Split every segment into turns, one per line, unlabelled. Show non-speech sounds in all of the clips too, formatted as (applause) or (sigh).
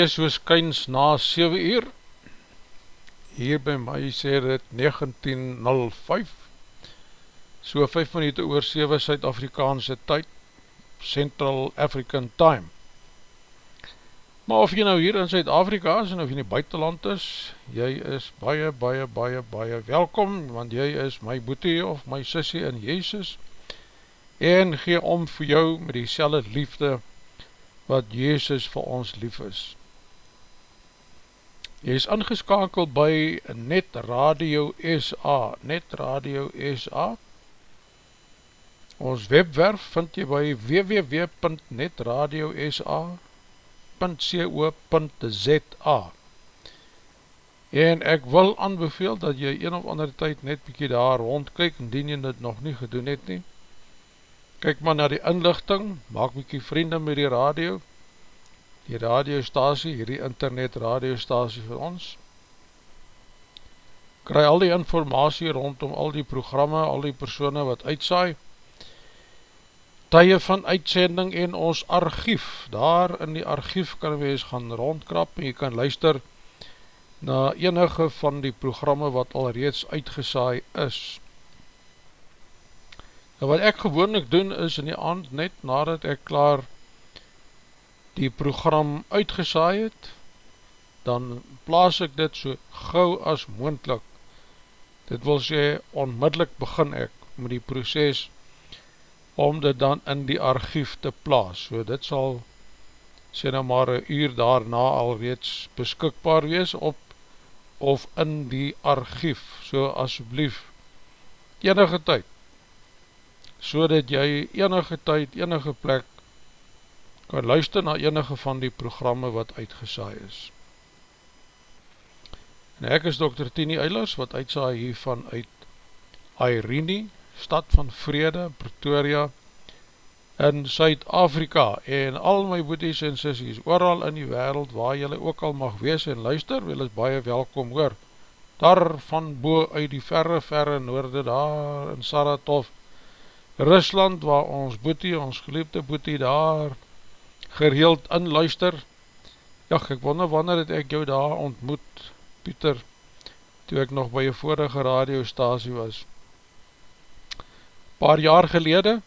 Weer soos kyns na 7 uur. Hier by my sê dit 19.05 So 5 minuut oor 7 Suid-Afrikaanse tyd Central African Time Maar of jy nou hier in Suid-Afrika is en of jy in die buitenland is Jy is baie, baie, baie, baie welkom Want jy is my boete of my sissie in Jezus En gee om vir jou met die liefde wat Jezus vir ons lief is. Jy is ingeskakeld by Net Radio SA, Net Radio SA. Ons webwerf vind jy by www.netradiosa.co.za En ek wil aanbeveel dat jy een of ander tyd net bykie daar rondkyk, indien jy dit nog nie gedoen het nie. Kyk maar na die inlichting, maak mykie vriende met die radio, die radiostasie, hierdie internet radiostasie vir ons, kry al die informatie rondom al die programme, al die persone wat uitsaai, tye van uitsending en ons archief, daar in die archief kan wees gaan rondkrap en jy kan luister na enige van die programme wat al reeds uitgesaai is, En wat ek gewoonlik doen is in die aand net nadat ek klaar die program uitgesaai het, dan plaas ek dit so gauw as moendlik. Dit wil sê, onmiddellik begin ek met die proces om dit dan in die archief te plaas. So dit sal sê nou maar een uur daarna alreeds beskikbaar wees op of in die archief, so asjeblief enige tyd so dat jy enige tyd, enige plek kan luister na enige van die programme wat uitgesaai is. En ek is Dr. Tini Eilers wat uitsaai hiervan uit Airene, stad van Vrede, Pretoria, in Suid-Afrika en al my boeties en sissies, ooral in die wereld waar jylle ook al mag wees en luister, wil is baie welkom hoor. Daar van boe uit die verre, verre noorde daar in Saratov, Rusland waar ons boetie, ons geliefde boetie daar gereeld inluister. Ja, ek wonder wanneer het ek jou daar ontmoet, Pieter toe ek nog by jou vorige radiostasie was? Paar jaar gelede?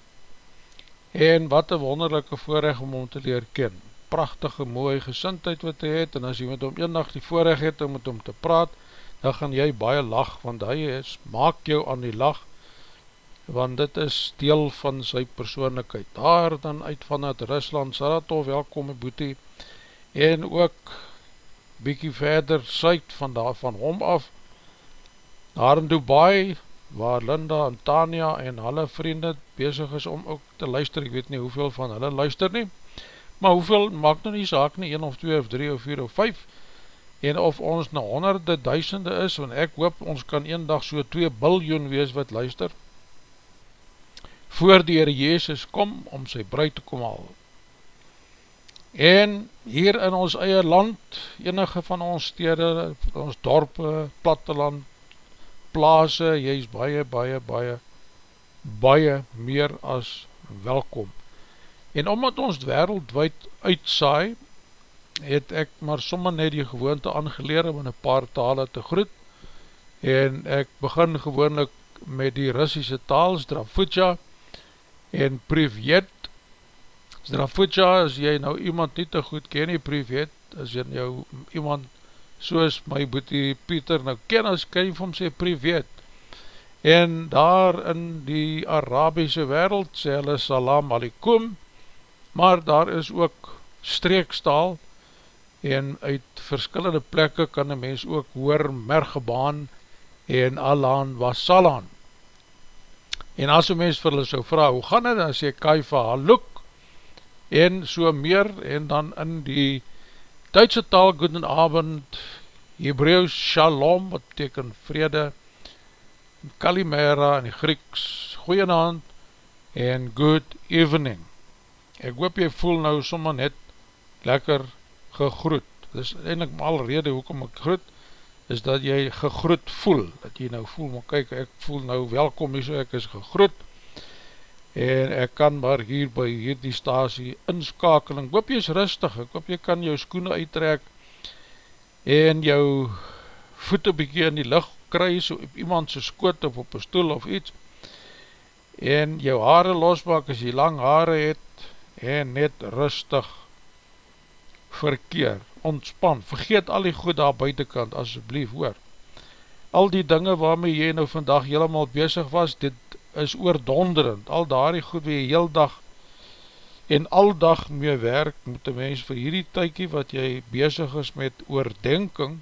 En wat een wonderlijke voorrecht om om te leer ken. Prachtige mooie gesintheid wat hy het en as jy met hom een nacht die voorrecht het om met hom te praat dan gaan jy baie lach want hy is, maak jou aan die lach want dit is deel van sy persoonlikheid. Daar dan uit van het Rusland, Saratov, welkom boete, en ook bykie verder suid van daar van hom af, daar in Dubai, waar Linda en Tanya en hulle vriende bezig is om ook te luister, ek weet nie hoeveel van hulle luister nie, maar hoeveel maak nou nie saak nie, 1 of 2 of 3 of 4 of 5, en of ons na honderde duisende is, want ek hoop ons kan een dag so 2 biljoen wees wat luister, voor die Heer Jezus kom om sy bruid te kom haal. En hier in ons eie land, enige van ons stede, ons dorpe, platteland, plaase, jy is baie, baie, baie, baie meer as welkom. En omdat ons wereldwijd uitsaai, het ek maar sommer net die gewoonte aangeleer om in een paar tale te groet, en ek begin gewoonlik met die Russische taal, Strafutja, en privet Strafutja, as jy nou iemand nie te goed ken nie, privet, as jy nou iemand soos my boete Pieter nou ken, as kan jy vir hom sê privet, en daar in die Arabiese wereld sê hulle salam alikum, maar daar is ook streekstaal, en uit verskillende plekke kan een mens ook hoor mergebaan en alaan wasalaan, En as een mens vir hulle so vraag, hoe gaan het, dan sê Kaifa haluk, en so meer, en dan in die Duitse taal, goeden avond, Hebreeuws shalom, wat beteken vrede, Kalimera, in die Grieks, goeienavond, en good evening. Ek hoop jy voel nou sommer net lekker gegroet. Dit is eindelijk maar al rede hoekom ek groet, is dat jy gegroet voel, dat jy nou voel, maar kyk, ek voel nou welkom hier so, ek is gegroet, en ek kan maar hier by hierdie stasie inskakeling, ek hoop jy is rustig, ek hoop jy kan jou skoene uittrek en jou voete bykie in die licht kry, so op iemand sy skoot of op een stoel of iets, en jou haare losmaak as jy lang haare het, en net rustig verkeer, ontspan, vergeet al die goed daar buitenkant, asjeblief hoor. Al die dinge waarmee jy nou vandag helemaal bezig was, dit is oordonderend, al daar die goed wie jy heel dag en al dag mee werk, moet die mens vir hierdie tykie wat jy bezig is met oordenking,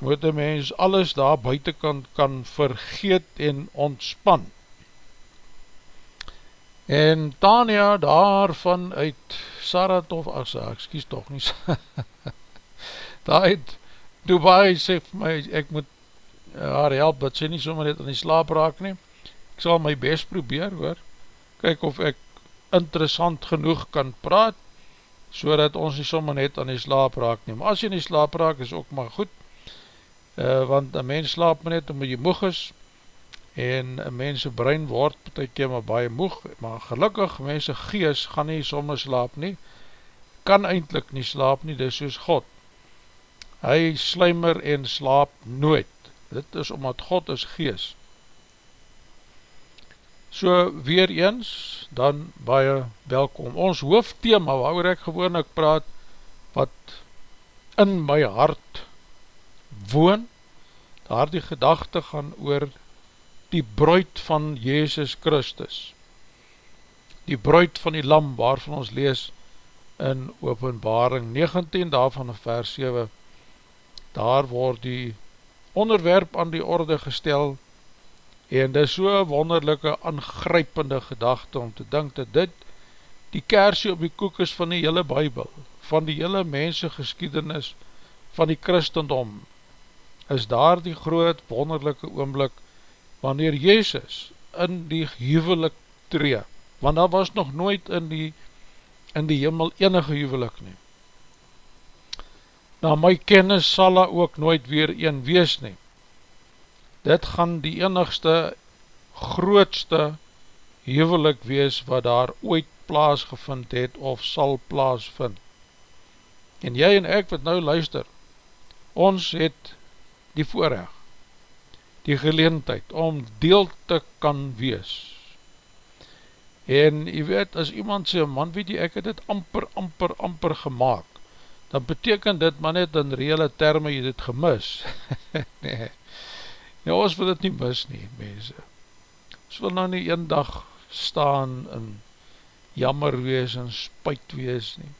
moet die mens alles daar buitenkant kan vergeet en ontspan. En Tania daarvan uit Saratov, as ek skies toch nie, (laughs) daar uit Dubai sê vir my, ek moet haar help, dat sy nie sommer net in die slaap raak nie, ek sal my best probeer hoor, kyk of ek interessant genoeg kan praat, so dat ons nie sommer net aan die slaap raak nie, maar as jy in die slaap raak is ook maar goed, uh, want een mens slaap maar net omdat jy moeg is, en mense brein word betek maar baie moeg, maar gelukkig mense gees gaan nie somme slaap nie, kan eindelijk nie slaap nie, dis soos God. Hy slijmer en slaap nooit, dit is omdat God is gees. So weer eens, dan baie welkom. Ons hoofdthema waar ek gewoon ek praat, wat in my hart woon, daar die gedachte gaan oor die bruid van Jezus Christus, die bruid van die lam waarvan ons lees in openbaring 19 daarvan vers 7, daar word die onderwerp aan die orde gestel en dit is so wonderlijke aangrypende gedachte om te dink dat dit die kersie op die koek is van die hele bybel, van die hele mense geskiedenis van die christendom, is daar die groot wonderlijke oomblik wanneer Jezus in die huwelik tree, want daar was nog nooit in die, in die hemel enige huwelik nie. Na my kennis sal daar ook nooit weer een wees nie. Dit gaan die enigste, grootste huwelik wees wat daar ooit plaasgevind het of sal plaasvind. En jy en ek wat nou luister, ons het die voorrecht die geleentheid om deel te kan wees. En jy weet, as iemand sê, man weet jy, ek het dit amper, amper, amper gemaakt, dan beteken dit maar net in reële termen jy dit gemis. (laughs) nee, nee, ons wil dit nie mis nie, mense. Ons wil nou nie een dag staan en jammer wees en spuit wees nie.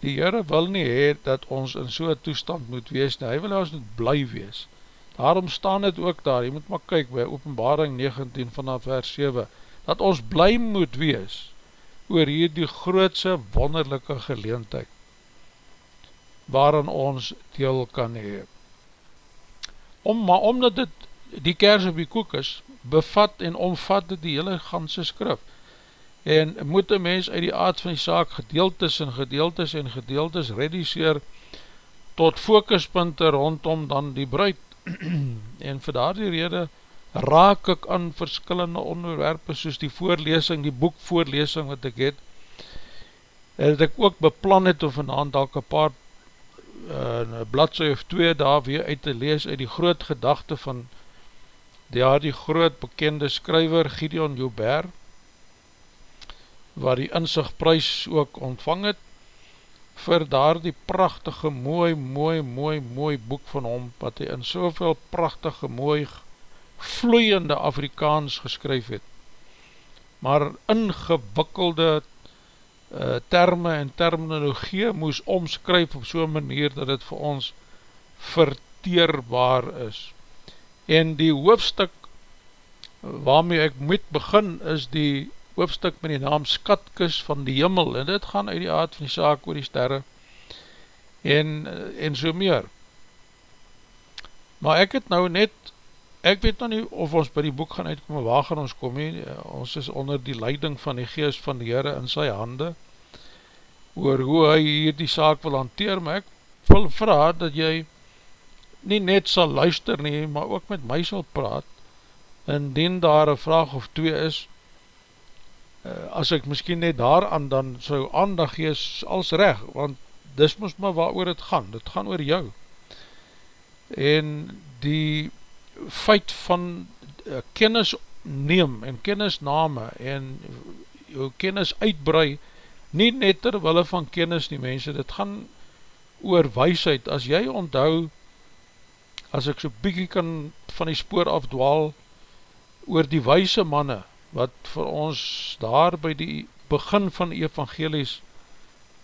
Die Heere wil nie hee dat ons in so'n toestand moet wees nie, hy wil ons moet bly wees. Daarom staan het ook daar, jy moet maar kyk by openbaring 19 vanaf vers 7, dat ons bly moet wees oor hier die grootse wonderlijke geleentheid waarin ons deel kan hee. Om, maar omdat dit die kers op die koek is, bevat en omvat dit die hele ganse skrif. En moet een mens uit die aard van die saak gedeeltes en gedeeltes en gedeeltes reduceer tot fokuspunte rondom dan die bruid (clears throat) en vir daar die rede raak ek aan verskillende onderwerpe soos die voorlesing, die boekvoorlesing wat ek het dat ek ook beplan het om vanavond dalk een paar uh, bladzij of twee daar weer uit te lees uit die groot gedachte van die, ja, die groot bekende skryver Gideon Joubert waar die inzichtprys ook ontvang het vir daar die prachtige, mooi, mooi, mooi, mooi boek van hom, wat hy in soveel prachtige, mooi, vloeiende Afrikaans geskryf het, maar ingewikkelde uh, termen en terminologie moes omskryf op so'n manier dat het vir ons verteerbaar is. En die hoofstuk waarmee ek moet begin is die hoofdstuk met die naam Skatkus van die Himmel, en dit gaan uit die aard van die saak oor die sterre, en, en so meer. Maar ek het nou net, ek weet nou nie of ons by die boek gaan uitkom, waar gaan ons kom nie, ons is onder die leiding van die geest van die Heere in sy hande, oor hoe hy hier die saak wil hanteer, maar ek wil vraag dat jy nie net sal luister nie, maar ook met my sal praat, indien daar een vraag of twee is, as ek miskien net daaraan dan sou aandag gees als reg, want dis moest maar waar oor het gaan, dit gaan oor jou. En die feit van uh, kennis neem en kennisname en jou kennis uitbrei, nie net terwille van kennis nie mense, dit gaan oor weisheid, as jy onthou, as ek so bykie kan van die spoor afdwaal, oor die weise manne, wat vir ons daar by die begin van die evangelies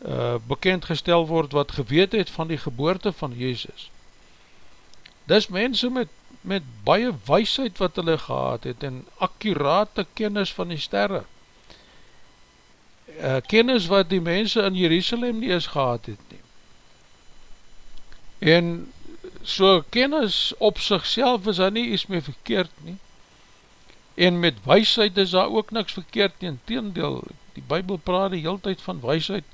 uh, bekendgestel word, wat geweet het van die geboorte van Jezus. Dis mense met, met baie weisheid wat hulle gehad het, en akkurate kennis van die sterre. Uh, kennis wat die mense in Jerusalem nie eens gehad het nie. En so kennis op sigself is daar nie iets meer verkeerd nie. En met weisheid is daar ook niks verkeerd nie. In teendeel, die Bijbel praat die heel tyd van weisheid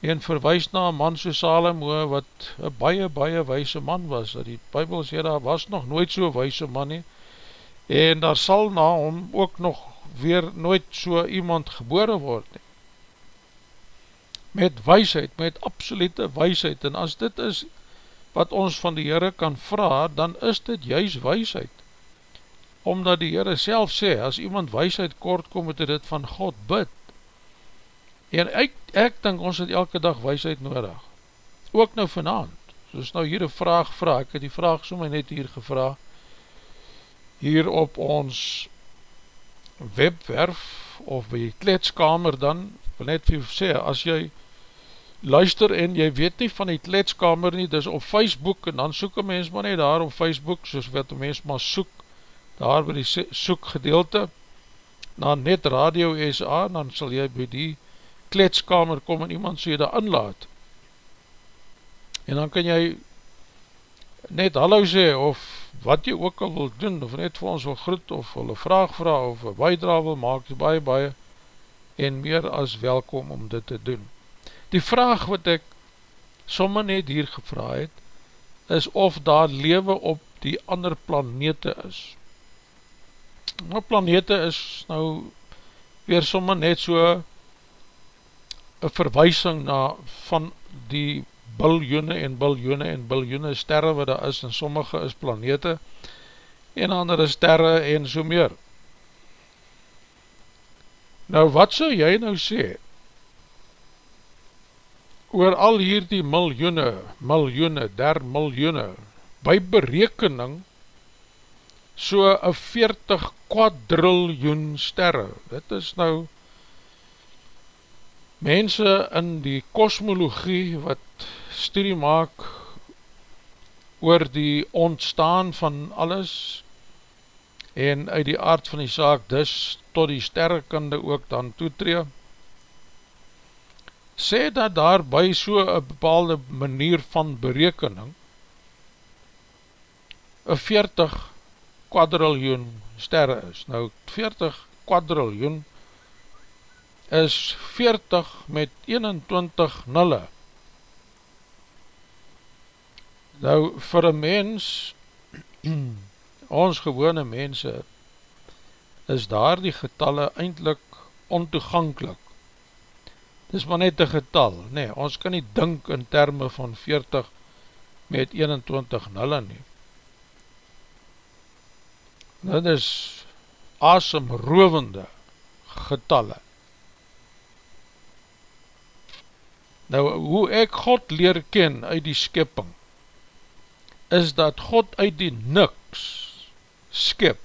en verwijs na een man so Salomo wat een baie, baie wijse man was. Die Bijbel sê daar was nog nooit so wijse man nie en daar sal na hom ook nog weer nooit so iemand gebore word nie. Met wijsheid, met absolute wijsheid en as dit is wat ons van die Heere kan vraag, dan is dit juist weisheid. Omdat die Heere self sê, as iemand weisheid kort kom, moet dit van God bid. En ek, ek denk ons het elke dag weisheid nodig. Ook nou vanavond. Soos nou hier een vraag vraag, ek het die vraag so my net hier gevra, hier op ons webwerf, of by die kletskamer dan, wil net vir sê, as jy luister en jy weet nie van die kletskamer nie, dis op Facebook, en dan soek een mens maar nie daar op Facebook, soos wat een mens maar soek, daar by die soek gedeelte, na net Radio SA, dan sal jy by die kletskamer kom en iemand sê daar inlaat. En dan kan jy net hallo sê, of wat jy ook al wil doen, of net vir ons wil groet, of een vraag vraag, of een bijdra wil maak, baie, baie, en meer as welkom om dit te doen. Die vraag wat ek sommer net hier gevra het, is of daar lewe op die ander planete is. Nou planete is nou weer sommer net so een verwysing na van die biljoene en biljoene en biljoene sterre wat daar is en sommige is planete en andere sterre en so meer. Nou wat sou jy nou sê? oor al hierdie miljoene, miljoene, der miljoene, by berekening, so een 40 kwadriljoen sterre, dit is nou, mense in die kosmologie, wat studie maak, oor die ontstaan van alles, en uit die aard van die saak, dus tot die sterrekinde ook dan toetree, sê dat daar by so een bepaalde manier van berekening een 40 kwadriljoen sterre is. Nou 40 kwadriljoen is 40 met 21 nulle. Nou vir een mens, (clears throat) ons gewone mense, is daar die getalle eindelijk ontoegankelijk Dis maar net een getal, nee, ons kan nie dink in termen van 40 met 21 nulle nie. Dit is asemrovende getalle. Nou, hoe ek God leer ken uit die skipping, is dat God uit die niks skip.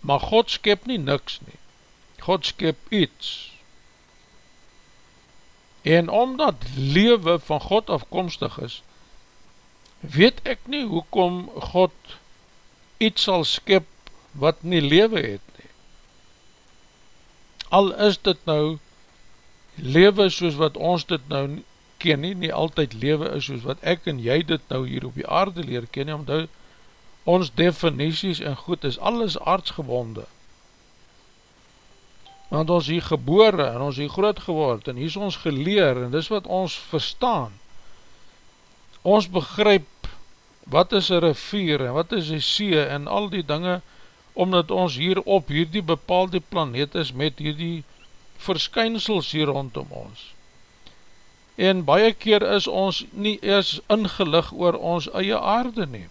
Maar God skip nie niks nie. God skip iets. En omdat lewe van God afkomstig is, weet ek nie hoekom God iets sal skip wat nie lewe het nie. Al is dit nou lewe soos wat ons dit nou ken nie, nie altyd lewe is soos wat ek en jy dit nou hier op die aarde leer ken nie, omdat ons definities en goed is alles aardsgewonde want ons hier gebore en ons hier groot geword en hier is ons geleer en dis wat ons verstaan. Ons begryp wat is een rivier en wat is een see en al die dinge omdat ons hier op hierdie bepaalde planeet is met hierdie verskynsels hier rondom ons. En baie keer is ons nie eers ingelig oor ons eie aarde neem.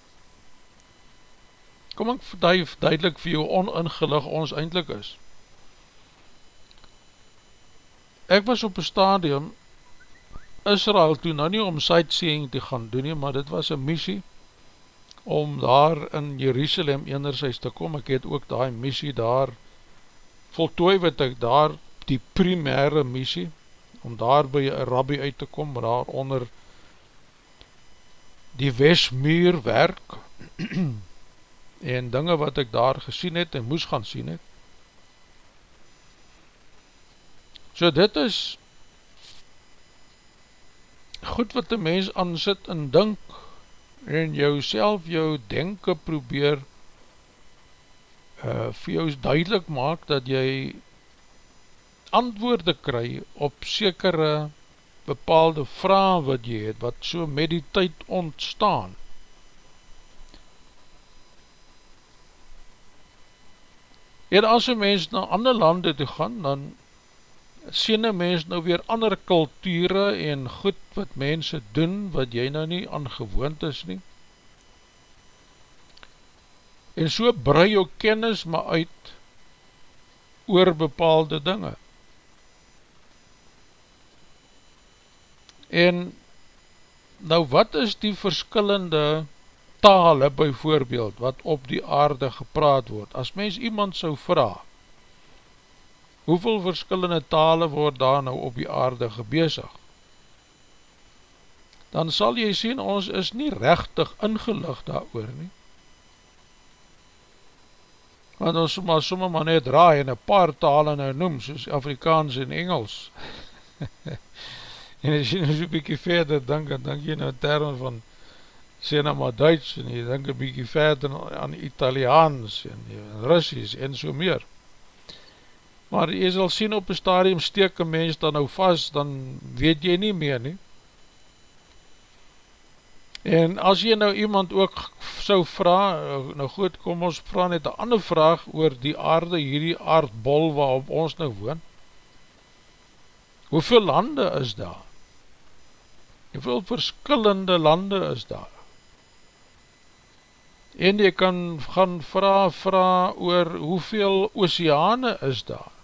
Kom ek duidelik vir jou oningelig ons eindelijk is. Ek was op een stadium Israel toe, nou nie om sightseeing te gaan doen nie, maar dit was een missie om daar in Jerusalem enerzijds te kom, ek het ook die missie daar voltooi wat ek daar die primaire missie, om daar by een rabbi uit te kom, daar onder die Westmuur werk, (clears throat) en dinge wat ek daar gesien het en moes gaan sien het. So dit is goed wat die mens aan sit en dink en jou self jou denken probeer uh, vir jou duidelik maak dat jy antwoorde kry op sekere bepaalde vraag wat jy het, wat so met die tyd ontstaan. En as een mens na ander lande toe gaan, dan sien een mens nou weer ander kulture en goed wat mense doen, wat jy nou nie aangewoond is nie. En so brei jou kennis maar uit oor bepaalde dinge. En nou wat is die verskillende tale byvoorbeeld wat op die aarde gepraat word? As mens iemand sou vraag, hoeveel verskillende tale word daar nou op die aarde gebezig? Dan sal jy sien, ons is nie rechtig ingelig daar oor nie. Want ons maar somme maar net draai en een paar tale nou noem, soos Afrikaans en Engels. (laughs) en as jy nou so'n bykie verder denk, dan denk jy nou term van sê nou maar Duits en jy denk een bykie verder aan Italiaans en, en Russies en so meer maar jy sal sien op een stadium steek een mens dan nou vast, dan weet jy nie meer nie. En as jy nou iemand ook sou vraag, nou goed, kom ons vraag net een ander vraag oor die aarde, hierdie aardbol waarop ons nou woon. Hoeveel lande is daar? Hoeveel verskillende lande is daar? En jy kan gaan vraag, vraag oor hoeveel oceane is daar?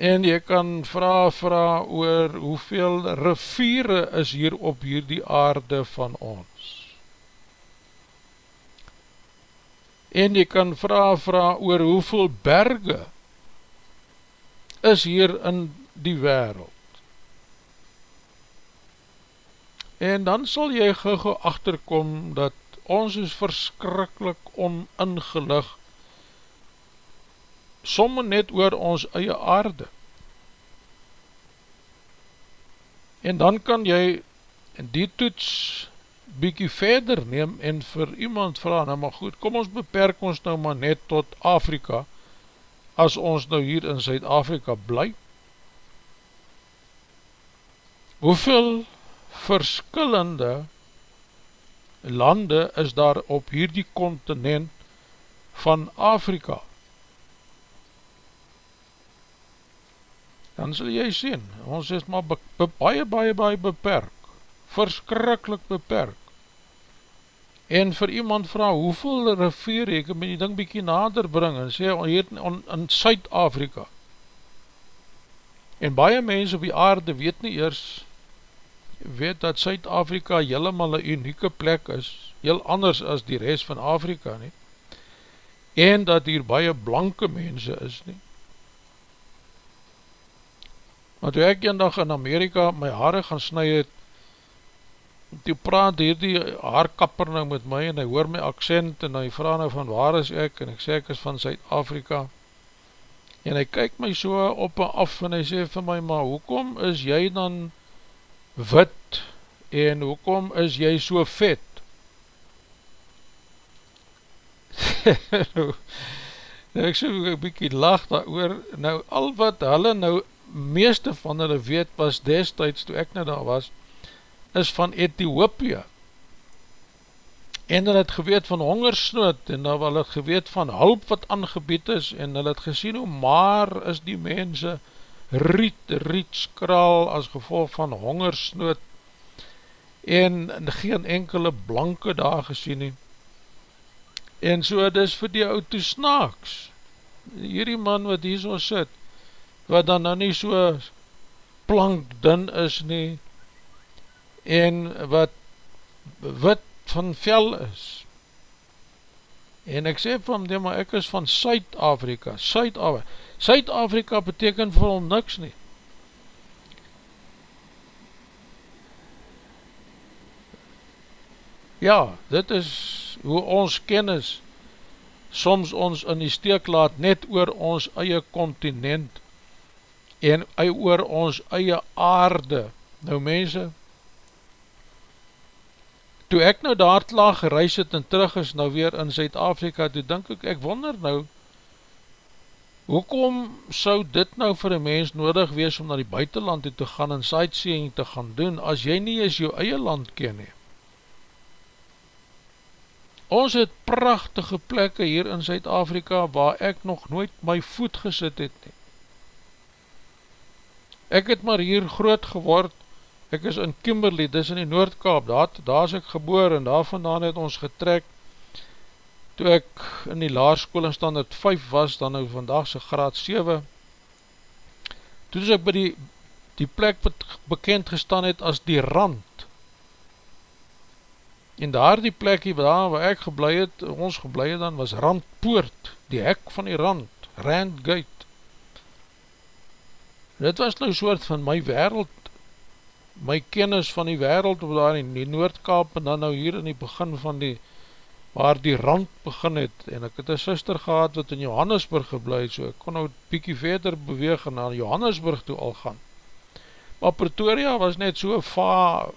En jy kan vraag vraag oor hoeveel riviere is hier op hierdie aarde van ons. En jy kan vraag vraag oor hoeveel berge is hier in die wereld. En dan sal jy gauw achterkom dat ons is verskrikkelijk oningelig somme net oor ons eie aarde. En dan kan jy die toets bykie verder neem en vir iemand vraag, nou maar goed, kom ons beperk ons nou maar net tot Afrika, as ons nou hier in Zuid-Afrika bly. Hoeveel verskillende lande is daar op hierdie continent van Afrika? Dan sal jy sien, ons is maar be, be, baie, baie, baie beperk, verskrikkelijk beperk. En vir iemand vraag, hoeveel rivier ek, moet die ding bykie nader bring, en sê, hier in, in Suid-Afrika. En baie mense op die aarde weet nie eers, weet dat Suid-Afrika helemaal een unieke plek is, heel anders as die rest van Afrika nie, en dat hier baie blanke mense is nie, Maar toe ek een dag in Amerika my haare gaan snu het, toe praat hierdie haarkapper nou met my en hy hoor my accent en hy vraag nou van waar is ek en ek sê ek is van Zuid-Afrika en hy kyk my so op en af en hy sê vir my maar hoekom is jy dan wit en hoekom is jy so vet? (laughs) Nou, nou ek so bykie lach daar oor nou al wat hulle nou meeste van hulle weet was destijds toe ek nou daar was, is van Ethiopië. en hulle het geweet van hongersnood, en hulle het geweet van hulp wat aangebied is, en hulle het gesien hoe maar is die mense riet, riet skraal as gevolg van hongersnood, en geen enkele blanke daar gesien nie, en so het is vir die ou toe snaaks, hierdie man wat hier so sit, wat dan nou nie so plank din is nie, en wat wit van vel is. En ek sê vir hom, nee, maar ek is van Suid-Afrika, Suid-Afrika, Suid-Afrika beteken vir hom niks nie. Ja, dit is hoe ons kennis soms ons in die steek laat net oor ons eie continent en oor ons eie aarde. Nou mense, toe ek nou daar klaar gereis het en terug is nou weer in Zuid-Afrika, toe denk ek, ek wonder nou, hoekom sou dit nou vir een mens nodig wees om na die buitenland toe te gaan en sightseeing te gaan doen, as jy nie eens jou eie land ken nie? Ons het prachtige plekke hier in Zuid-Afrika waar ek nog nooit my voet gesit het nie. Ek het maar hier groot geword. Ek is in Kimberley, dis in die Noordkaap, daar, daar is ek geboor en daar vandaan het ons getrek. Toe ek in die laarskool in standaard 5 was, dan nou vandagse graad 7 toe is ek by die, die plek wat bekend gestaan het as die rand. En daar die plek waar, waar ek geblei het, ons geblei het dan was randpoort, die hek van die rand Rand Gate dit was nou soort van my wereld my kennis van die wereld of daar in die Noordkaap en dan nou hier in die begin van die waar die rand begin het. En ek het een sister gehad wat in Johannesburg geblei so ek kon nou bykie verder beweeg en na Johannesburg toe al gaan. Maar Pretoria was net so va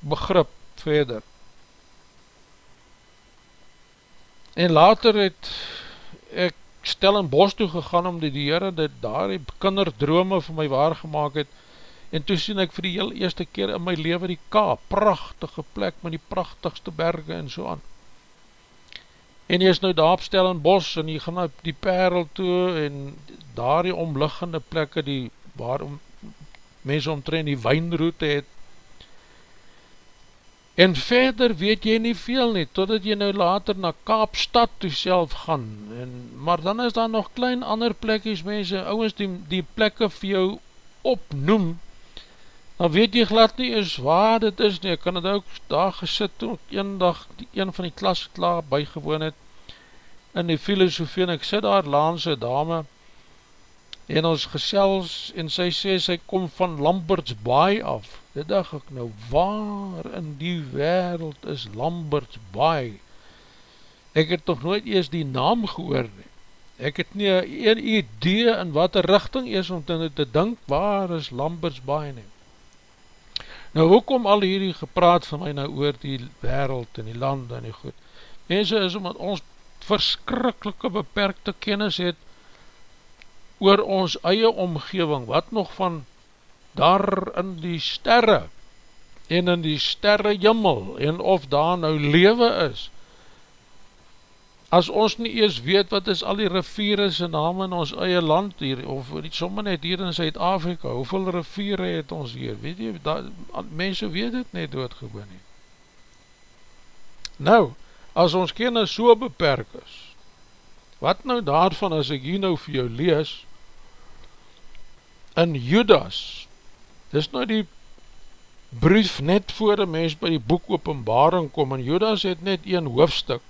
begrip verder. En later het ek stel in bos toe gegaan om die heren dit daar die kinderdrome vir my waargemaak het en toe sien ek vir die heel eerste keer in my leven die Kaap, prachtige plek met die prachtigste berge en so aan. En jy is nou daar opstel in bos en jy gaan op die perl toe en daar die omliggende plekke die waarom mense omtrend die wijnroute het. En verder weet jy nie veel nie, totdat jy nou later na Kaapstad toe self gaan. En, maar dan is daar nog klein ander plekjes mense, ouwens die, die plekke vir jou opnoem, dan weet jy glad nie eens waar dit is nie, ek kan het ook daar gesit toen ek een dag die een van die klas klaar bygewoon het. In die filosofie en ek sit daar laanse dame en ons gesels en sy sê sy kom van Lamberts Baai af. Dit dag ek nou waar in die wereld is Lamberts Baai? Ek het toch nooit eers die naam gehoor nie. Ek het nie een idee in wat die richting is om te, te dink waar is Lamberts Baai nie. Nou, hoekom al hierdie gepraat van my nou oor die wereld en die land en die goed? Mense is omdat ons verskrikkelike beperkte kennis het oor ons eie omgeving, wat nog van daar in die sterre en in die sterre jimmel en of daar nou lewe is, as ons nie eers weet wat is al die riviere se naam in ons eie land hier, of nie sommer net hier in Zuid-Afrika, hoeveel riviere het ons hier, weet jy, mense weet het net doodgewoon nie. Nou, as ons kennis so beperk is, wat nou daarvan as ek hier nou vir jou lees, in Judas, dis nou die brief net voor een mens by die boek openbaring kom, en Judas het net een hoofdstuk,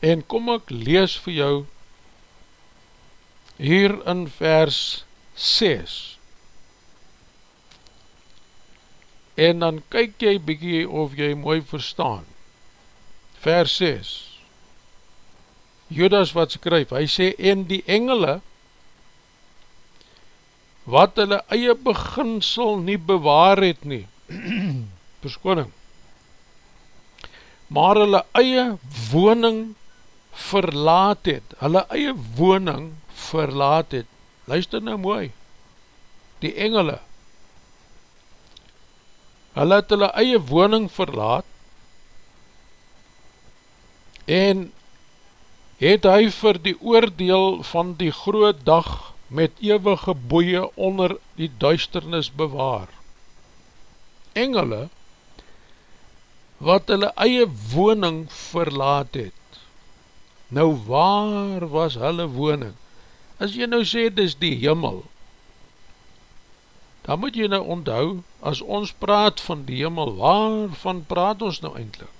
En kom ek lees vir jou hier in vers 6 En dan kyk jy bykie of jy mooi verstaan. Vers 6 Judas wat skryf, hy sê En die engele Wat hulle eie beginsel nie bewaar het nie. (clears throat) Verskoning. Maar hulle eie woning verlaat het, hulle eie woning verlaat het, luister nou mooi, die engele, hulle het hulle eie woning verlaat, en het hy vir die oordeel van die groot dag met eeuwige boeie onder die duisternis bewaar. Engele, wat hulle eie woning verlaat het, nou waar was hulle woning? As jy nou sê, dis die jimmel, dan moet jy nou onthou, as ons praat van die hemel, waarvan praat ons nou eindelijk?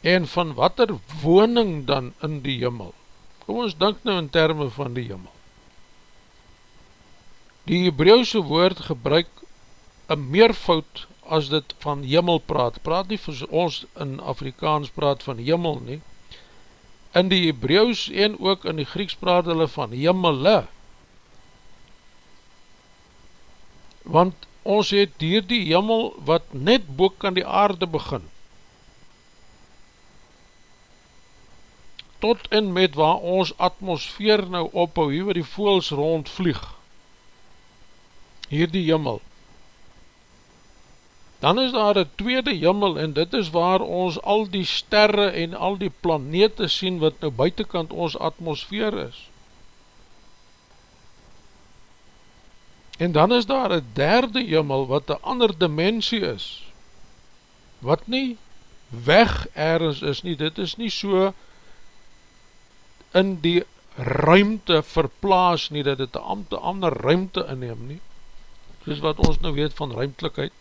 En van wat er woning dan in die hemel? Kom ons denk nou in termen van die hemel. Die Hebrauwse woord gebruik een meervoud as dit van hemel praat. Praat nie vir ons in Afrikaans praat van hemel nie. In die Hebrauws en ook in die Grieks praat hulle van hemele, want ons het hier die jimmel wat net boek aan die aarde begin. Tot en met waar ons atmosfeer nou ophou, hier waar die voels rondvlieg, hier die jimmel. Dan is daar een tweede jimmel en dit is waar ons al die sterre en al die planete sien wat nou buitenkant ons atmosfeer is. En dan is daar een derde jimmel wat een ander dimensie is, wat nie weg ergens is nie, dit is nie so in die ruimte verplaas nie, dat het een ander ruimte inneem nie, soos wat ons nou weet van ruimtelikheid.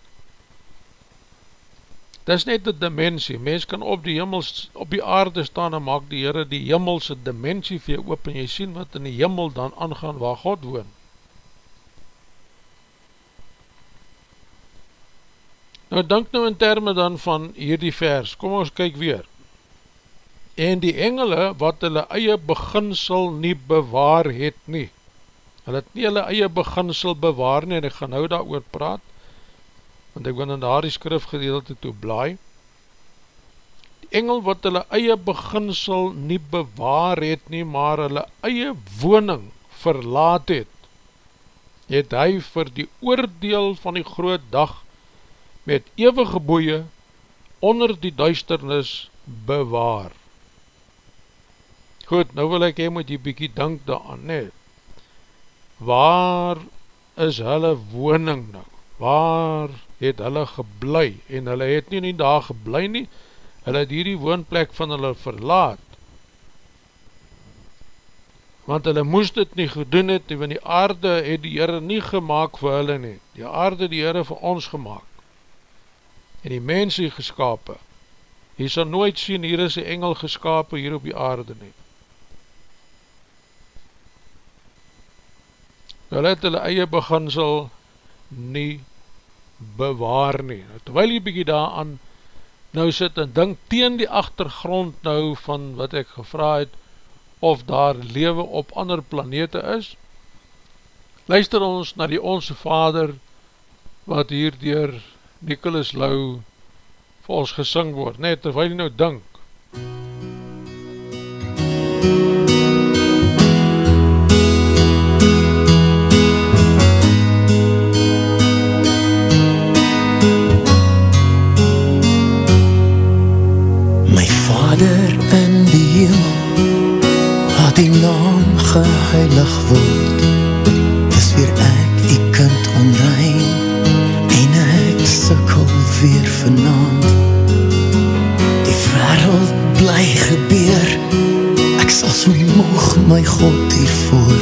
Dit is net die dimensie, mens kan op die jimmel, op die aarde staan en maak die Heere die jimmelse dimensie vir jou op en jy sien wat in die jimmel dan aangaan waar God woont. Nou, denk nou in termen dan van hierdie vers, kom ons kyk weer. En die engele wat hulle eie beginsel nie bewaar het nie, hulle het nie hulle eie beginsel bewaar nie, en ek gaan nou daar oor praat, want ek wil in daar die skrifgedeelte toe blaai, die engel wat hulle eie beginsel nie bewaar het nie, maar hulle eie woning verlaat het, het hy vir die oordeel van die groot dag met eeuwige boeie onder die duisternis bewaar. Goed, nou wil ek hy moet die bykie dank daan, nee. Waar is hulle woning nou? Waar het hulle geblei? En hulle het nie nie daar geblei nie, hulle het hierdie woonplek van hulle verlaat. Want hulle moest dit nie gedoen het, want die aarde het die Heere nie gemaakt vir hulle nie. Die aarde die Heere vir ons gemaakt en die mens hier geskapen. Jy sal nooit sien, hier is die engel geskapen hier op die aarde nie. Hulle het hulle eie beginsel nie bewaar nie. Nou, terwijl jy bykie daar aan nou sit en dink teen die achtergrond nou van wat ek gevra het, of daar lewe op ander planete is, luister ons na die onse vader, wat hier dier Nicholas Lau vir ons gesing word, net terwijl jy nou dink.
Naam geheilig word, dis weer ek die kind onrein, sikkel weer vanavond Die wereld bly gebeur. Ek sal so moog my God hiervoor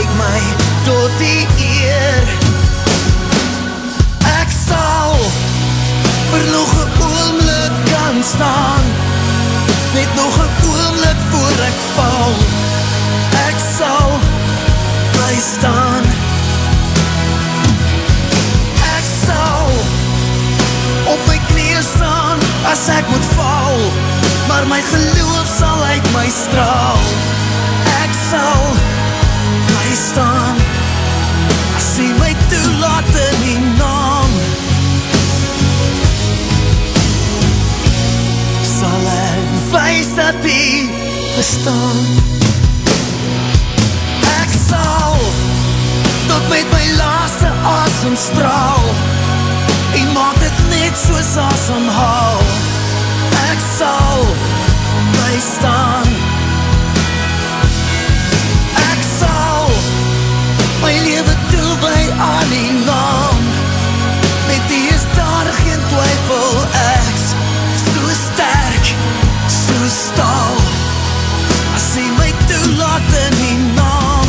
gebruik my tot die eer Ek sal vir nog een oomlik kan staan. Net nog een oomlik voor ek val. Ek sal bly staan. Ek sal op my knie staan as ek moet val. Maar my geloof sal uit my straal. Ek sal bly staan As hy my toelaat in die naam Sal ek wees dat die bestaan Ek sal tot met my laaste asem straal En maak dit net soos asemhaal Ek sal bly staan aan die naam Met die is daar geen twyfel Ek so sterk, so staal. As hy my toelaat in die naam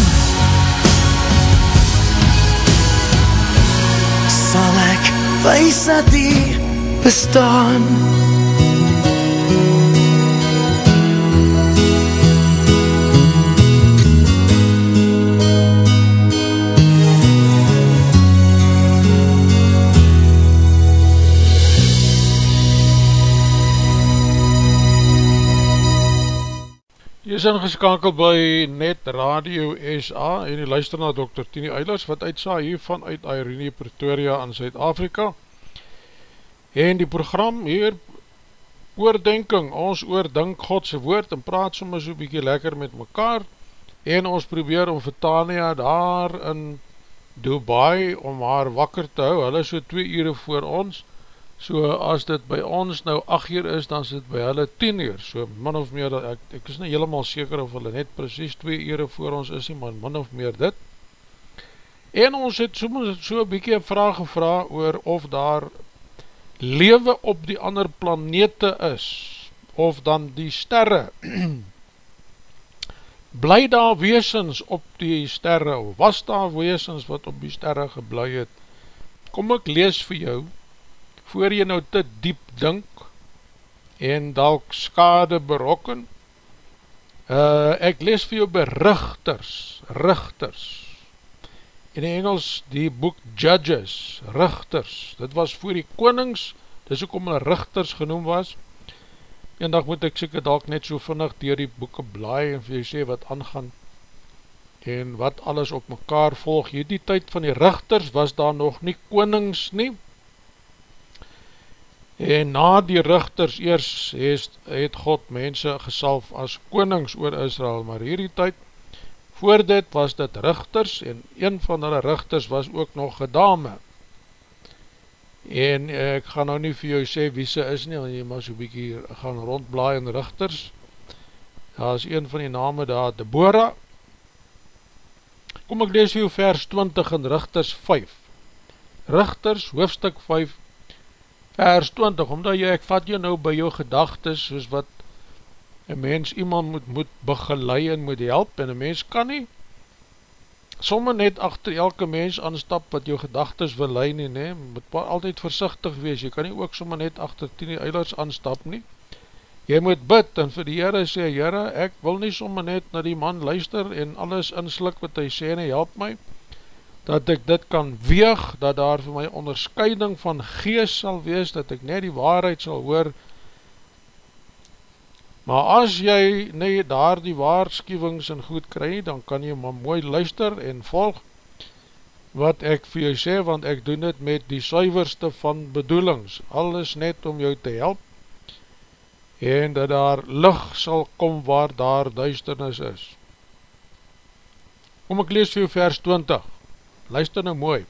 Sal ek wees dat die bestaan.
Jy is ingeskakeld by Net Radio SA en jy luister na Dr. Tini Eilers wat uitsa hier vanuit Irene Pretoria in Zuid-Afrika en die program hier oordenking, ons oordink Godse woord en praat soms so bykie lekker met mekaar. En ons probeer om vir Tania daar in Dubai om haar wakker te hou, hulle so 2 ure voor ons So as dit by ons nou 8 uur is, dan is dit by hulle 10 uur. So min of meer, ek, ek is nie helemaal seker of hulle net precies 2 uur voor ons is, maar min of meer dit. En ons het so, so bykie een vraag gevra oor of daar lewe op die ander planete is, of dan die sterre. (clears throat) Bly daar weesens op die sterre, of was daar weesens wat op die sterre geblei het? Kom ek lees vir jou, voor jy nou te diep dink en dalk skade berokken uh, ek lees vir jou by richters. In Engels die boek Judges richters, dit was voor die konings dis ook om hulle richters genoem was. En dag moet ek seker dalk net so vinnig dier die boeken blaai en vir jy sê wat aangaan en wat alles op mekaar volg. Hier die tyd van die richters was daar nog nie konings nie En na die richters eers het, het God mense gesalf as konings oor Israel, maar hierdie tyd, voor dit was dit richters, en een van hulle richters was ook nog gedame. En ek gaan nou nie vir jou sê wie sy is nie, want jy maar so bykie gaan rondblaai in richters. Daar is een van die name daar, Deborah. Kom ek lees vir jou vers 20 in richters 5. Richters, hoofstuk 5, vers 20, omdat jy, ek vat jy nou by jou gedagtes, soos wat een mens iemand moet, moet begeleid en moet help, en een mens kan nie, somme net achter elke mens aanstap wat jou gedagtes wil leid nie, nie, moet altyd versichtig wees, jy kan nie ook somme net achter tien eilers aanstap nie, jy moet bid, en vir die Heere sê, Heere, ek wil nie somme net na die man luister, en alles inslik wat hy sê, nie help my, dat ek dit kan weeg, dat daar vir my onderscheiding van geest sal wees, dat ek net die waarheid sal hoor, maar as jy nie daar die waarschuwings en goed kry, dan kan jy maar mooi luister en volg, wat ek vir jou sê, want ek doen het met die suiverste van bedoelings, alles net om jou te help, en dat daar licht sal kom waar daar duisternis is. Kom ek lees vir jou vers 20, luister nou mooi,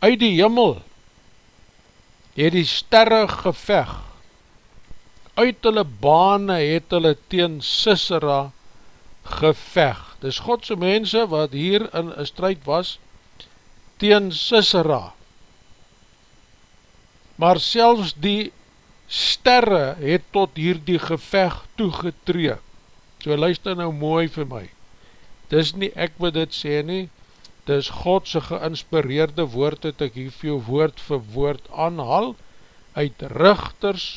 uit die jimmel het die sterre geveg, uit hulle bane het hulle teen Sisera geveg, dis Godse mense wat hier in een strijd was, teen Sisera, maar selfs die sterre het tot hier die geveg toegetree, so luister nou mooi vir my, dis nie ek wat dit sê nie, dis Godse geinspireerde woord het ek hier vir jou woord vir woord aanhaal uit Richters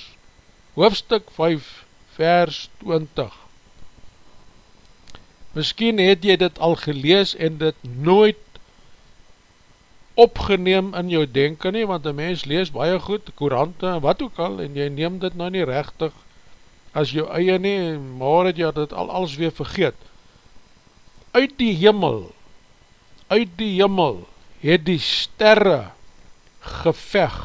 hoofstuk 5 vers 20 Miskien het jy dit al gelees en dit nooit opgeneem in jou denken nie, want een mens lees baie goed, korante en wat ook al, en jy neem dit nou nie rechtig as jou eie nie, maar het jy dit al alles weer vergeet. Uit die hemel uit die jimmel het die sterre geveg,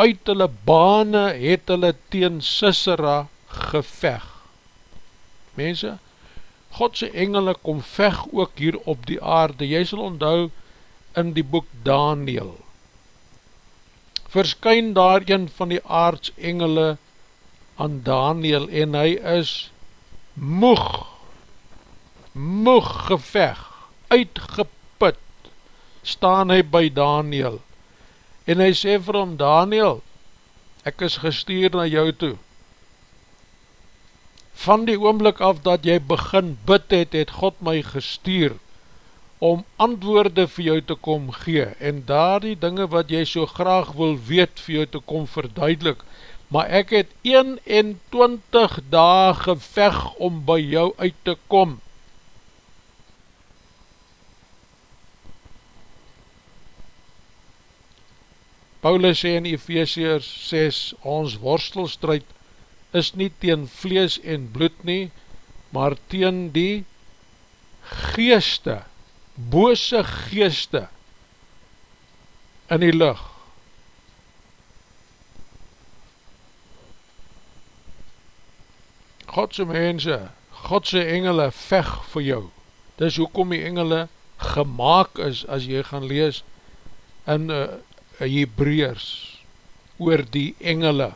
uit hulle bane het hulle teen Sisera geveg. Mense, Godse engele kom veg ook hier op die aarde, jy sal onthou in die boek Daniel. Verskyn daar een van die aardsengele aan Daniel en hy is moeg, moeg geveg uitgeput, staan hy by Daniel, en hy sê vir hom, Daniel, ek is gestuur na jou toe, van die oomblik af dat jy begin bid het, het God my gestuur, om antwoorde vir jou te kom gee, en daar die dinge wat jy so graag wil weet vir jou te kom verduidelik, maar ek het 21 dae geveg om by jou uit te kom, Paulus sê in Ephesians 6, ons worstelstrijd is nie teen vlees en bloed nie, maar teen die geeste, bose geeste in die lucht. Godse mense, Godse engele veg vir jou. Dis hoekom die engele gemaakt is, as jy gaan lees in uh, Hebreërs oor die engele.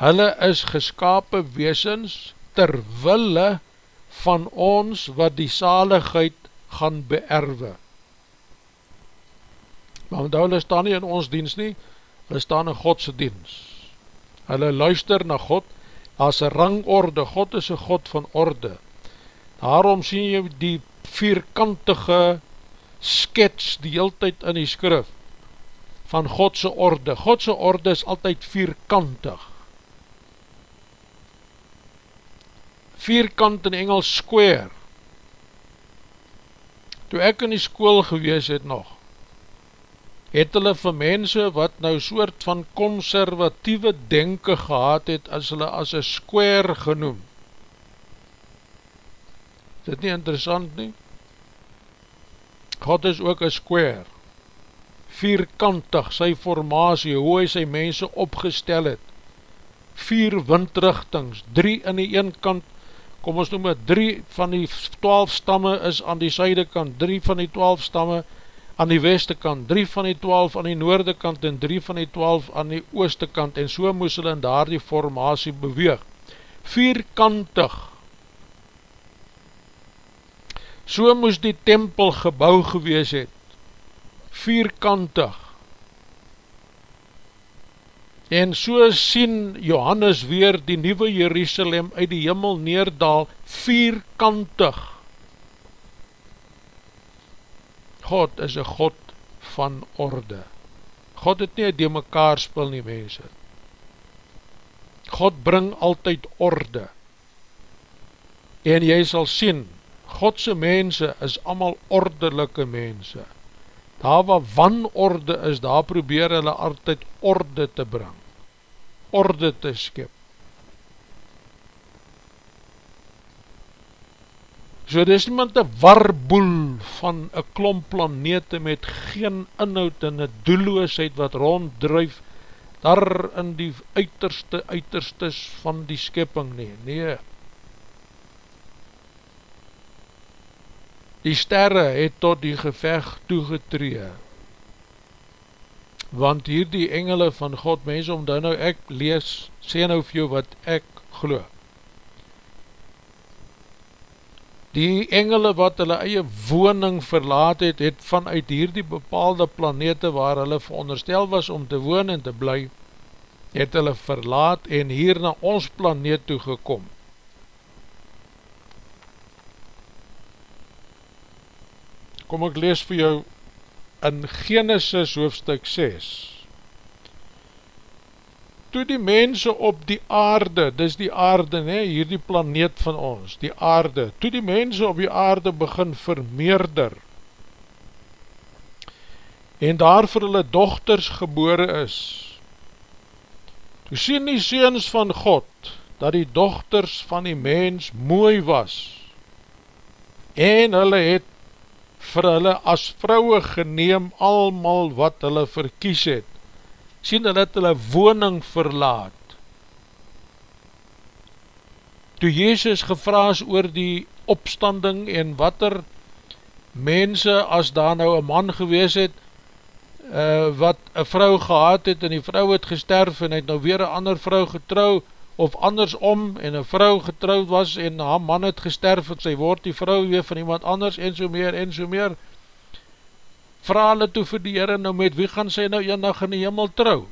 Hulle is geskapen weesens terwille van ons wat die saligheid gaan beerwe. Maar want hulle staan nie in ons diens nie, hulle staan in Godse diens. Hulle luister na God as een rangorde, God is een God van orde. Daarom sien jy die vierkantige skets die heel tyd in die skrif van Godse orde. Godse orde is altyd vierkantig. Vierkant in Engels square. Toe ek in die school gewees het nog, het hulle vir mense wat nou soort van conservatieve denken gehad het, as hulle as een square genoem. Is dit nie interessant nie? God is ook een square vierkantig sy formatie, hoe hy sy mense opgestel het, vier windrichtings, drie in die een kant, kom ons noem het, drie van die twaalf stamme is aan die syde kant, drie van die twaalf stamme aan die weste kant, drie van die twaalf aan die noorde kant, en drie van die twaalf aan die ooste kant, en so moes hulle in daar die formatie beweeg, vierkantig, so moes die tempel gebouw gewees het, vierkantig. En so sien Johannes weer die nieuwe Jerusalem uit die jimmel neerdaal vierkantig. God is een God van orde. God het nie die mekaar spil nie mense. God bring altyd orde. En jy sal sien, Godse mense is allemaal ordelike mense daar waar wanorde is, daar probeer hulle altyd orde te bring, orde te skip. So dit is niemand een warboel van een klomp planete met geen inhoud en een doelloosheid wat ronddruif daar in die uiterste uiterstes van die skepping nie. Nee, Die sterre het tot die geveg toegetree, want hier die engele van God, mens om dan nou ek lees, sê nou vir jou wat ek glo. Die engele wat hulle eie woning verlaat het, het vanuit hier die bepaalde planete waar hulle veronderstel was om te woon en te bly, het hulle verlaat en hier na ons planeet toe gekom. Kom ek lees vir jou in Genesis hoofstuk 6. Toe die mense op die aarde, dis die aarde, nee, hier die planeet van ons, die aarde, toe die mense op die aarde begin vermeerder, en daar vir hulle dochters gebore is, toe sien die seens van God, dat die dochters van die mens mooi was, en hulle het vir hulle as vrouwe geneem almal wat hulle verkies het. Sien hulle het hulle woning verlaat. Toe Jezus gevraas oor die opstanding en wat er mense as daar nou een man gewees het, uh, wat een vrou gehad het en die vrou het gesterf en het nou weer een ander vrou getrouw, of andersom en een vrou getrouwd was en haar man het gesterf en sy word die vrou weer van iemand anders en so meer en so meer. Vraag hulle toe vir die heren nou met wie gaan sy nou een dag in die hemel trouw?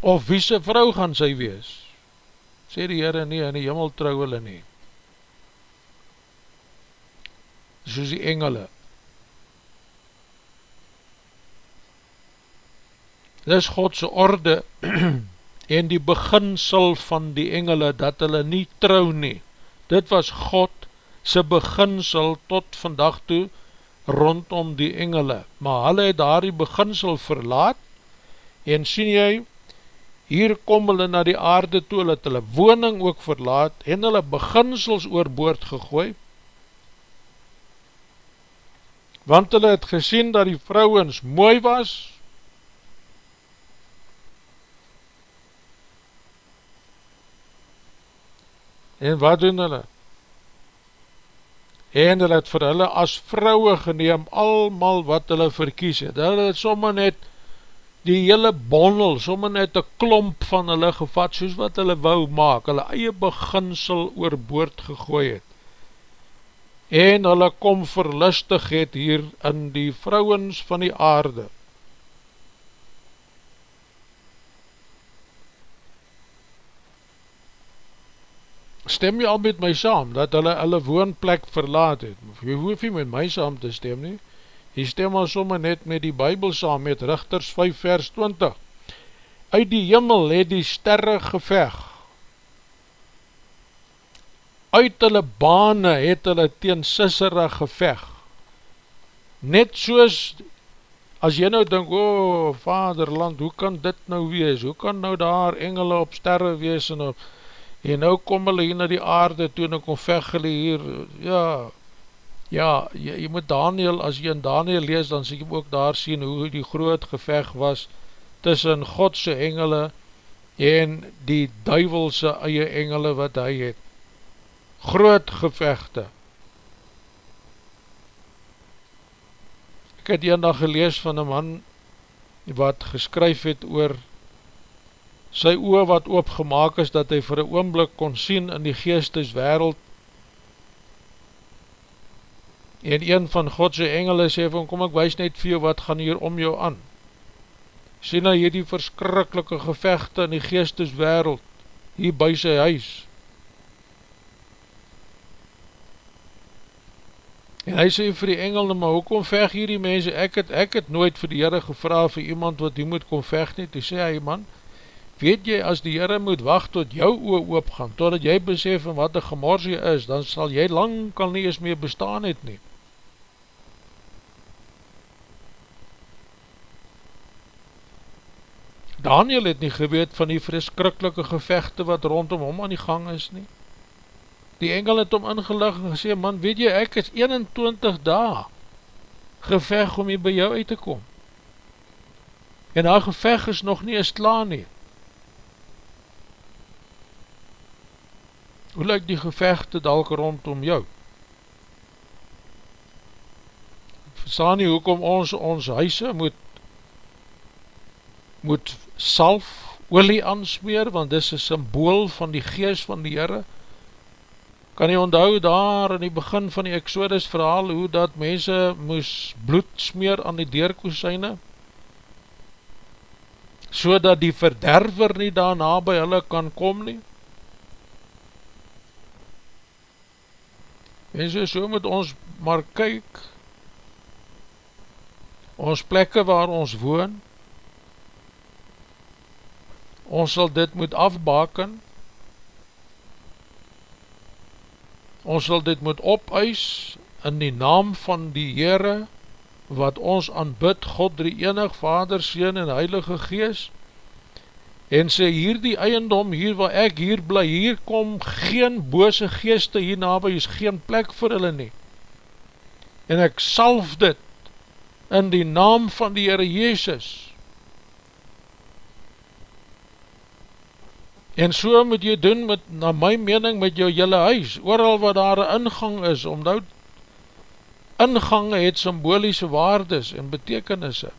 Of wie sy vrou gaan sy wees? Sê die heren nie in die hemel trouw hulle nie. Soos die engele. Dis Godse orde (clears throat) en die beginsel van die engele, dat hulle nie trou nie. Dit was God sy beginsel tot vandag toe rondom die engele. Maar hulle het daar die beginsel verlaat, en sien jy, hier kom hulle na die aarde toe, hulle het hulle woning ook verlaat, en hulle beginsels oorboord gegooi, want hulle het gesien dat die vrouwens mooi was, En wat doen hulle? En hulle het vir hulle as vrouwe geneem, almal wat hulle verkies het. Hulle het sommer net die hele bondel, sommer net een klomp van hulle gevat, soos wat hulle wou maak, hulle eie beginsel oorboord gegooi het. En hulle kom verlustig het hier in die vrouwens van die aarde. Stem jy al met my saam, dat hulle hulle woonplek verlaat het, jy hoef nie met my saam te stem nie, jy stem al somme net met die bybel saam, met Richters 5 vers 20, uit die jimmel het die sterre geveg, uit hulle bane het hulle teen sissere geveg, net soos, as jy nou denk, o oh, vaderland, hoe kan dit nou wees, hoe kan nou daar engele op sterre wees, en op, en nou kom hulle hier na die aarde toe en kom veg hulle hier, ja, ja, jy, jy moet Daniel, as jy in Daniel lees, dan sê jy ook daar sien hoe die groot geveg was tussen Godse engele en die duivelse eie engele wat hy het. Groot gevechte. Ek het een dag gelees van een man wat geskryf het oor sy oor wat oopgemaak is, dat hy vir een oomblik kon sien in die geesteswereld, en een van Godse engele sê van, kom ek wees net vir jou, wat gaan hier om jou aan? Sien hy die verskrikkelike gevechte in die geesteswereld, hier by sy huis. En hy sê vir die engel, maar hoekom veg hier die mense? Ek het, ek het nooit vir die Heere gevra vir iemand wat die moet kom veg nie. Toe sê hy, man, weet jy, as die Heere moet wacht tot jou oor oopgaan, totdat jy besef van wat die gemorsie is, dan sal jy lang kan nie eens meer bestaan het nie. Daniel het nie geweet van die verskrikkelijke gevechte wat rondom hom aan die gang is nie. Die engel het om ingelig en gesê, man weet jy, ek is 21 dae geveg om hier by jou uit te kom. En daar geveg is nog nie eens klaar nie. Hoe lyk die gevechte dalk rondom jou? Verstaan nie hoekom ons ons huise moet moet salf olie aansmeer, want dis een symbool van die geest van die Heere. Kan jy onthou daar in die begin van die Exodus verhaal, hoe dat mense moes bloed smeer aan die deurkoesyne, so dat die verderver nie daarna by hulle kan kom nie? Mense, so moet ons maar kyk, ons plekke waar ons woon, ons sal dit moet afbaken, ons sal dit moet opuis in die naam van die Heere, wat ons aanbid, God drie enig, Vader, Seen en Heilige Gees, en sê hier die eiendom, hier waar ek hier bly, hier kom geen bose geeste hier na, waar is geen plek vir hulle nie, en ek salf dit, in die naam van die Heere Jezus, En so moet jy doen met, na my mening, met jou jylle huis, ooral wat daar een ingang is, omdat ingange het symboliese waardes en betekenisse.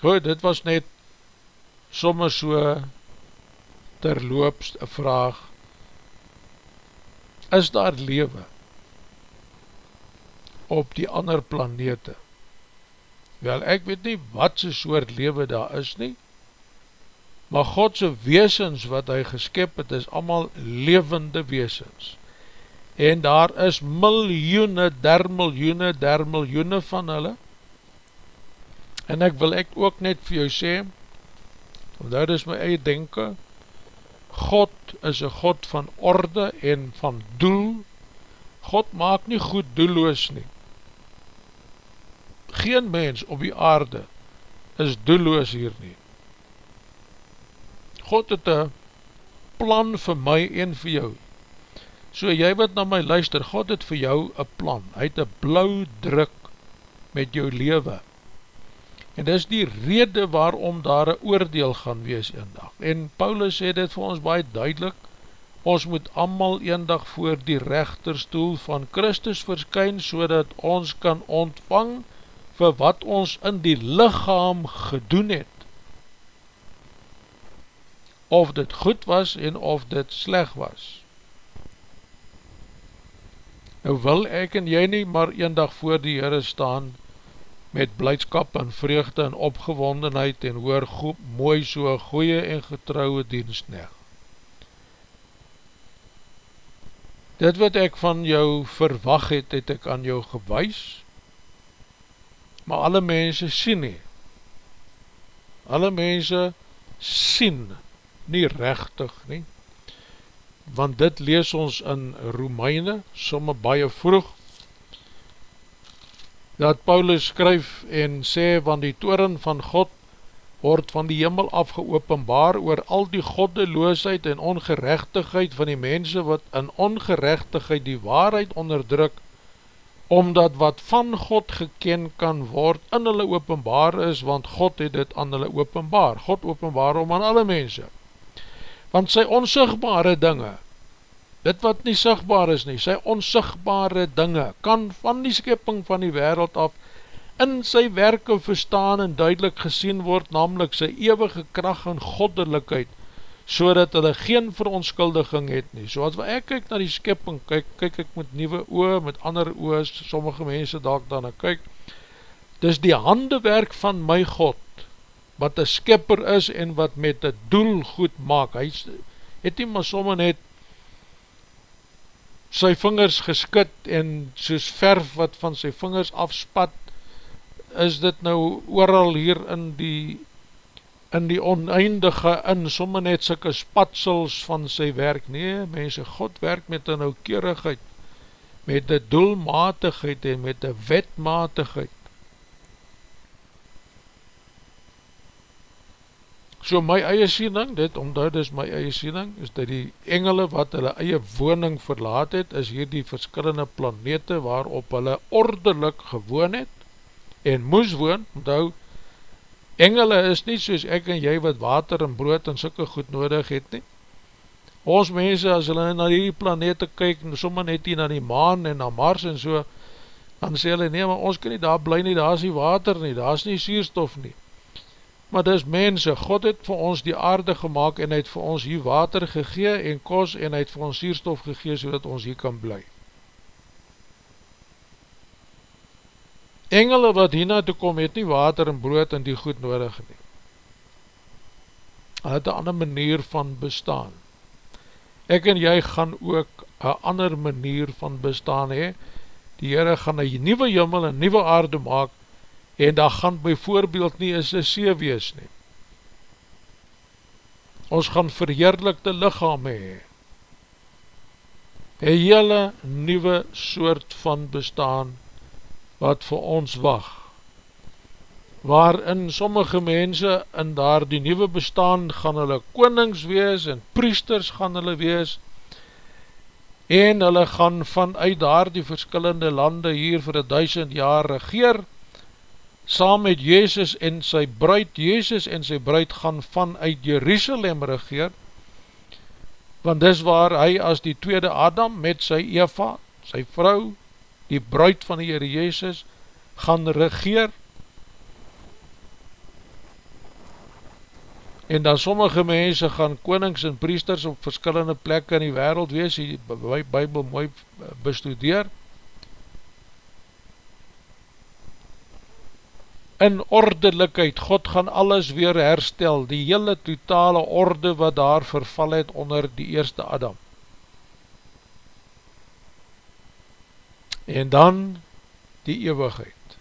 Goed, dit was net soms so terloops een vraag. Is daar lewe op die ander planete? Wel, ek weet nie wat so soort lewe daar is nie, maar Godse weesens wat hy geskip het, is allemaal levende weesens. En daar is miljoene, der miljoene, der miljoene van hulle. En ek wil ek ook net vir jou sê, want dit is my eie denken, God is een God van orde en van doel. God maak nie goed doelloos nie geen mens op die aarde is doelloos hier nie. God het een plan vir my en vir jou. So jy wat na my luister, God het vir jou een plan. Hy het een blauw druk met jou leven. En dis die rede waarom daar een oordeel gaan wees een dag. En Paulus sê dit vir ons baie duidelik, ons moet allemaal een dag voor die rechterstoel van Christus verskyn, so ons kan ontvang vir wat ons in die lichaam gedoen het. Of dit goed was en of dit sleg was. Nou wil ek en jy nie maar een dag voor die Heere staan met blijdskap en vreugde en opgewondenheid en hoor goed, mooi so goeie en getrouwe dienstneg. Dit wat ek van jou verwacht het, het ek aan jou gewys, maar alle mense sien nie. Alle mense sien nie rechtig nie, want dit lees ons in Romeine, somme baie vroeg, dat Paulus skryf en sê, want die toren van God word van die hemel afgeopenbaar oor al die goddeloosheid en ongerechtigheid van die mense wat in ongerechtigheid die waarheid onderdruk omdat wat van God geken kan word in hulle openbaar is, want God het dit aan hulle openbaar. God openbaar om aan alle mense. Want sy onsigbare dinge, dit wat nie sigbaar is nie, sy onsigbare dinge, kan van die skepping van die wereld af in sy werke verstaan en duidelik gesien word, namelijk sy eeuwige kracht en goddelijkheid, so dat hulle geen verontskuldiging het nie. So as ek kyk na die skipping, kyk, kyk ek met nieuwe oor, met ander oor, sommige mense daak daarna kyk, dis die handewerk van my God, wat een skipper is en wat met een doel goed maak. Hy het nie maar somme net sy vingers geskit en soos verf wat van sy vingers afspat, is dit nou ooral hier in die in die oneindige in, somme net syke spatsels van sy werk, nee, mense, God werk met een noukeurigheid, met een doelmatigheid en met een wetmatigheid. So my eie siening, dit omdat is my eie siening, is dat die engele wat hulle eie woning verlaat het, is hier die verskillende planete waarop hulle ordelik gewoon het, en moes woon, onthou, engele is nie soos ek en jy wat water en brood en sikke goed nodig het nie, ons mense, as hulle na die planete kyk, en somme net hier na die maan en na Mars en so, dan sê hulle, nee, maar ons kan nie daar bly nie, daar is nie water nie, daar is nie suurstof nie. Maar dis mense, God het vir ons die aarde gemaakt en hy het vir ons hier water gegee en kos en hy het vir ons suurstof gegee so dat ons hier kan bly. Engele wat hierna toe kom het nie water en brood en die goed nodig nie. Hy het een ander manier van bestaan ek en jy gaan ook een ander manier van bestaan hee, die Heere gaan een nieuwe jimmel en nieuwe aarde maak, en daar gaan bijvoorbeeld nie is een see wees nie. Ons gaan verheerlikte lichaam hee, een hele nieuwe soort van bestaan, wat vir ons wacht. Waarin sommige mense in daar die nieuwe bestaan gaan hulle konings wees en priesters gaan hulle wees. En hulle gaan vanuit daar die verskillende lande hier vir een duisend jaar regeer saam met Jezus en sy bruid, Jezus en sy bruid gaan vanuit Jerusalem regeer want dis waar hy as die tweede Adam met sy Eva, sy vrou, die bruid van die Heere Jezus gaan regeer. En dan sommige mense gaan konings en priesters op verskillende plekke in die wereld wees, die bybel mooi bestudeer, in ordelikheid, God gaan alles weer herstel, die hele totale orde wat daar verval het onder die eerste Adam. En dan die eeuwigheid,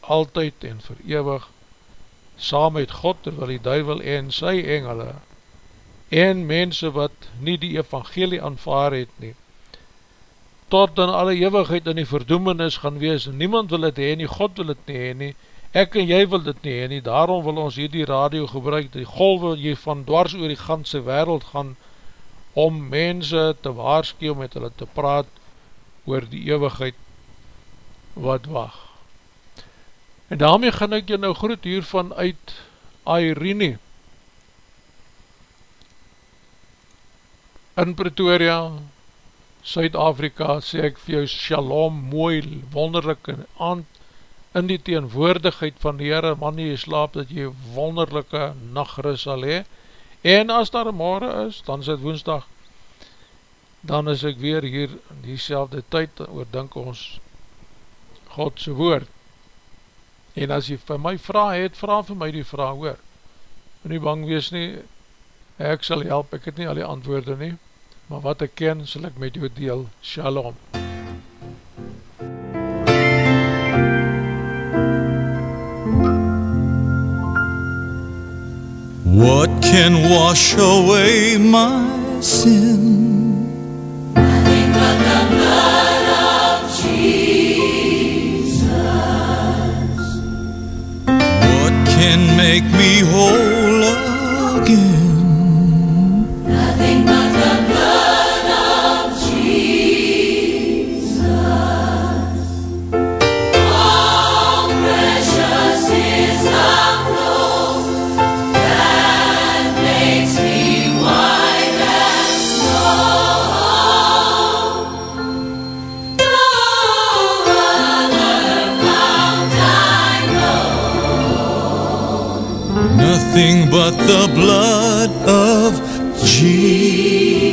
altyd en verewig, saam met God, terwyl die duivel en sy engele, en mense wat nie die evangelie aanvaar het nie, tot in alle eeuwigheid in die verdoemenis gaan wees, niemand wil het heen nie, God wil het nie heen nie, ek en jy wil dit nie heen nie, daarom wil ons hier die radio gebruik, die golwe jy van dwars oor die ganse wereld gaan, om mense te waarskie, om met hulle te praat, oor die eeuwigheid wat wacht. En daarmee gaan ek jou nou groet hiervan uit Airene in Pretoria, Suid-Afrika, sê ek vir jou shalom, mooi, wonderlijke aand in die teenwoordigheid van die Heere, man jy slaap, dat jy wonderlijke nachtris sal hee, en as daar morgen is, dan is het woensdag, dan is ek weer hier in die selfde tyd, oordink ons Godse woord, En as jy vir my vraag het, vraag vir my die vraag hoor. En nie bang wees nie, ek sal help, ek het nie al die antwoorde nie, maar wat ek ken, sal ek met jou deel. Shalom.
What can wash away my sin? The blood of Jesus.